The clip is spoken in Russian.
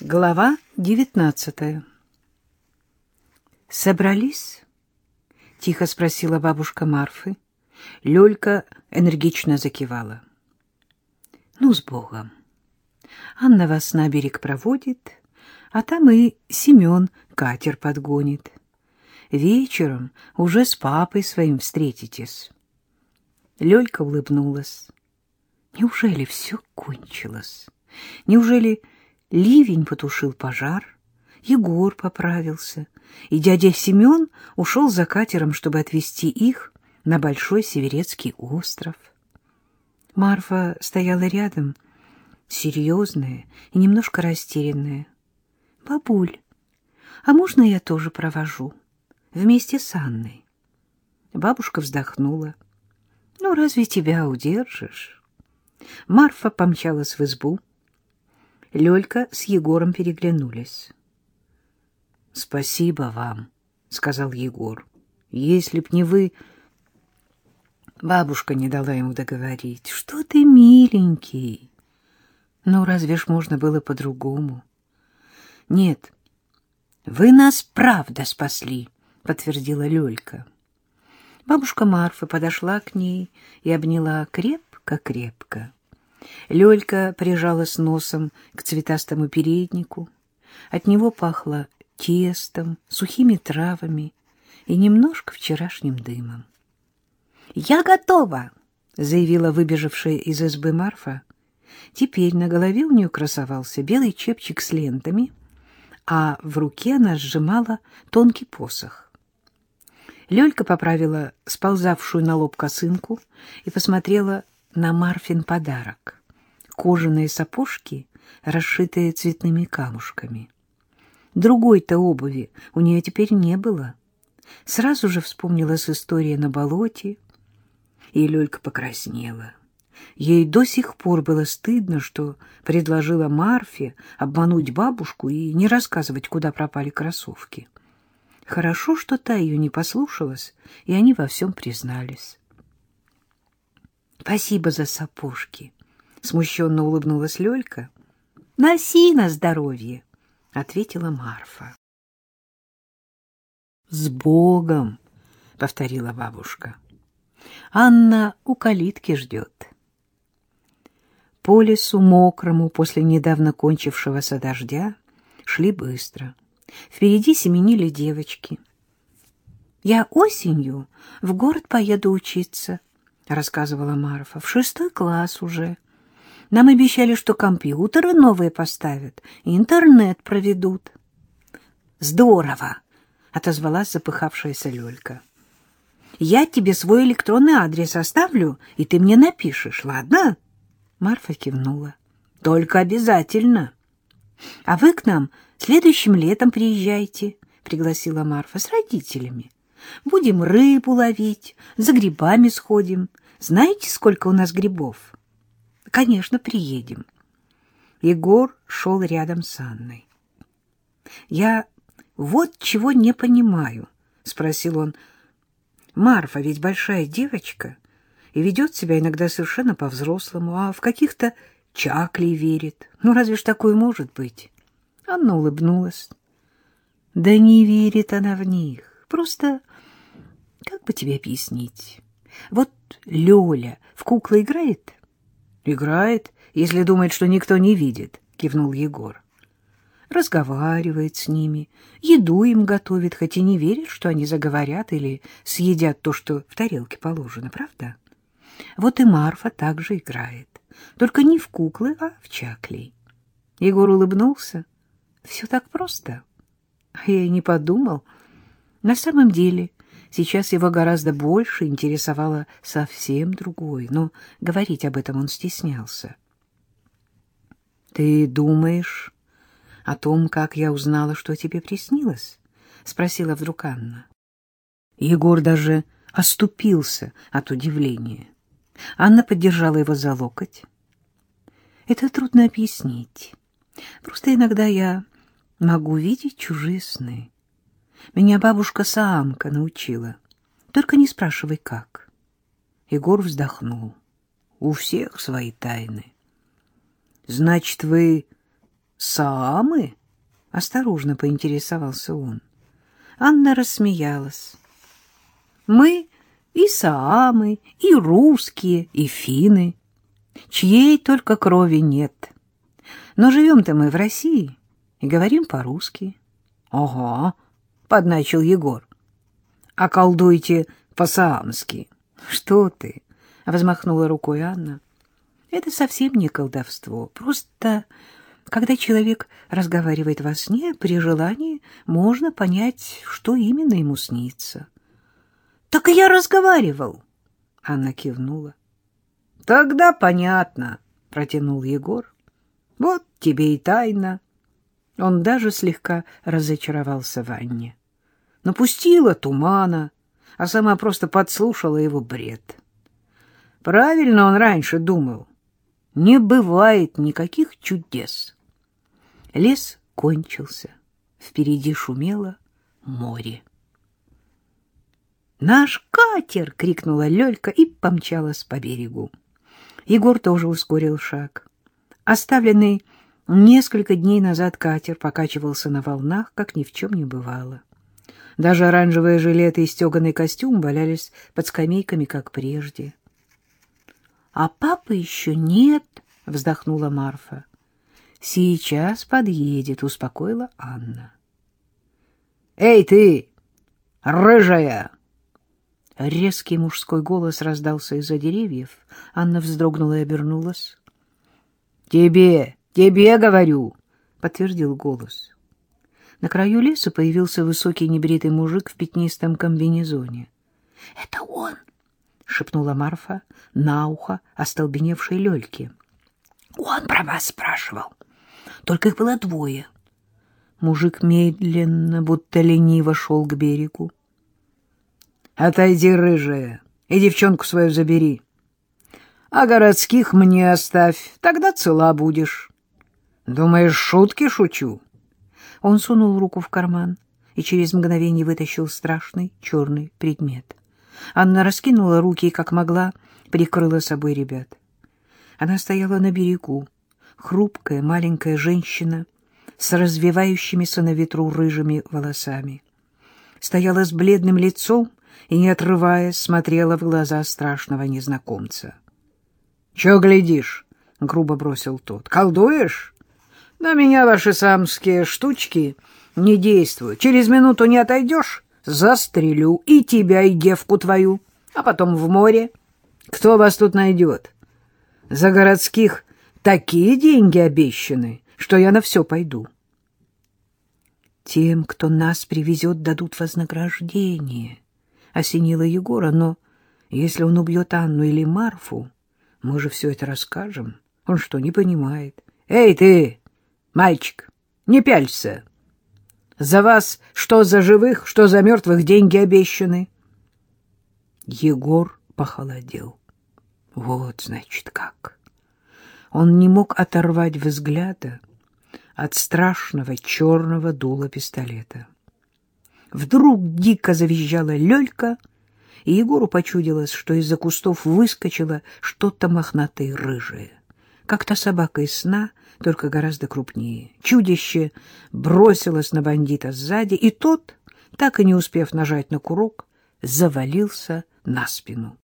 Глава девятнадцатая «Собрались?» — тихо спросила бабушка Марфы. Лёлька энергично закивала. «Ну, с Богом! Анна вас на берег проводит, а там и Семён катер подгонит. Вечером уже с папой своим встретитесь». Лёлька улыбнулась. «Неужели все кончилось? Неужели...» Ливень потушил пожар, Егор поправился, и дядя Семен ушел за катером, чтобы отвезти их на Большой Северецкий остров. Марфа стояла рядом, серьезная и немножко растерянная. — Бабуль, а можно я тоже провожу? Вместе с Анной? Бабушка вздохнула. — Ну, разве тебя удержишь? Марфа помчалась в избу. Лёлька с Егором переглянулись. — Спасибо вам, — сказал Егор. — Если б не вы... Бабушка не дала ему договорить. — Что ты, миленький? Ну, разве ж можно было по-другому? — Нет, вы нас правда спасли, — подтвердила Лёлька. Бабушка Марфа подошла к ней и обняла крепко-крепко. Лёлька прижалась носом к цветастому переднику. От него пахло тестом, сухими травами и немножко вчерашним дымом. — Я готова! — заявила выбежавшая из избы Марфа. Теперь на голове у нее красовался белый чепчик с лентами, а в руке она сжимала тонкий посох. Лёлька поправила сползавшую на лоб косынку и посмотрела на Марфин подарок — кожаные сапожки, расшитые цветными камушками. Другой-то обуви у нее теперь не было. Сразу же вспомнилась история на болоте, и Лёлька покраснела. Ей до сих пор было стыдно, что предложила Марфе обмануть бабушку и не рассказывать, куда пропали кроссовки. Хорошо, что та ее не послушалась, и они во всем признались. Спасибо за сапожки, смущенно улыбнулась Лёлька. Носи на здоровье, ответила Марфа. С Богом, повторила бабушка. Анна у калитки ждет. По лесу мокрому после недавно кончившегося дождя шли быстро. Впереди семенили девочки. Я осенью в город поеду учиться, — рассказывала Марфа. — В шестой класс уже. Нам обещали, что компьютеры новые поставят, интернет проведут. — Здорово! — отозвалась запыхавшаяся Лёлька. — Я тебе свой электронный адрес оставлю, и ты мне напишешь, ладно? Марфа кивнула. — Только обязательно. — А вы к нам следующим летом приезжайте, — пригласила Марфа, — с родителями. Будем рыбу ловить, за грибами сходим. Знаете, сколько у нас грибов? Конечно, приедем. Егор шел рядом с Анной. Я вот чего не понимаю, спросил он. Марфа ведь большая девочка и ведет себя иногда совершенно по-взрослому, а в каких-то чаклей верит. Ну, разве ж такое может быть? Анна улыбнулась. Да не верит она в них. Просто как бы тебе объяснить? Вот Лёля в куклы играет? Играет, если думает, что никто не видит, кивнул Егор. Разговаривает с ними, еду им готовит, хоть и не верит, что они заговорят или съедят то, что в тарелке положено, правда? Вот и Марфа также играет, только не в куклы, а в чаклей. Егор улыбнулся. Все так просто. А я и не подумал. На самом деле Сейчас его гораздо больше интересовало совсем другое, но говорить об этом он стеснялся. — Ты думаешь о том, как я узнала, что тебе приснилось? — спросила вдруг Анна. Егор даже оступился от удивления. Анна поддержала его за локоть. — Это трудно объяснить. Просто иногда я могу видеть чужие сны. Меня бабушка-самка научила. Только не спрашивай, как. Егор вздохнул. У всех свои тайны. Значит, вы Самы? Осторожно поинтересовался он. Анна рассмеялась. Мы и саамы, и русские, и финны. Чьей только крови нет. Но живем-то мы в России и говорим по-русски. — Ага, — подначил Егор. — А колдуйте по-саамски. — Что ты? — взмахнула рукой Анна. — Это совсем не колдовство. Просто, когда человек разговаривает во сне, при желании можно понять, что именно ему снится. — Так я разговаривал. Анна кивнула. — Тогда понятно, — протянул Егор. — Вот тебе и тайна. Он даже слегка разочаровался в Анне. Напустила тумана, а сама просто подслушала его бред. Правильно он раньше думал. Не бывает никаких чудес. Лес кончился. Впереди шумело море. «Наш катер!» — крикнула Лёлька и помчалась по берегу. Егор тоже ускорил шаг. Оставленный несколько дней назад катер покачивался на волнах, как ни в чем не бывало. Даже оранжевые жилеты и стеганый костюм валялись под скамейками, как прежде. — А папы еще нет, — вздохнула Марфа. — Сейчас подъедет, — успокоила Анна. — Эй, ты, рыжая! Резкий мужской голос раздался из-за деревьев. Анна вздрогнула и обернулась. — Тебе, тебе говорю, — подтвердил голос. На краю леса появился высокий небритый мужик в пятнистом комбинезоне. — Это он! — шепнула Марфа на ухо остолбеневшей Лёльке. — Он про вас спрашивал. Только их было двое. Мужик медленно, будто лениво шел к берегу. Отойди, рыжая, и девчонку свою забери. А городских мне оставь, тогда цела будешь. Думаешь, шутки шучу? Он сунул руку в карман и через мгновение вытащил страшный черный предмет. Анна раскинула руки и, как могла, прикрыла собой ребят. Она стояла на берегу, хрупкая маленькая женщина с развивающимися на ветру рыжими волосами. Стояла с бледным лицом и, не отрываясь, смотрела в глаза страшного незнакомца. — Чего глядишь? — грубо бросил тот. — Колдуешь? На меня ваши самские штучки не действуют. Через минуту не отойдешь — застрелю и тебя, и девку твою, а потом в море. Кто вас тут найдет? За городских такие деньги обещаны, что я на все пойду. Тем, кто нас привезет, дадут вознаграждение осенило Егора, но если он убьет Анну или Марфу, мы же все это расскажем. Он что, не понимает? Эй, ты, мальчик, не пялься. За вас что за живых, что за мертвых деньги обещаны? Егор похолодел. Вот, значит, как. Он не мог оторвать взгляда от страшного черного дула пистолета. Вдруг дико завизжала Лёлька, и Егору почудилось, что из-за кустов выскочило что-то мохнатое рыжее. Как-то собака из сна, только гораздо крупнее. Чудище бросилось на бандита сзади, и тот, так и не успев нажать на курок, завалился на спину.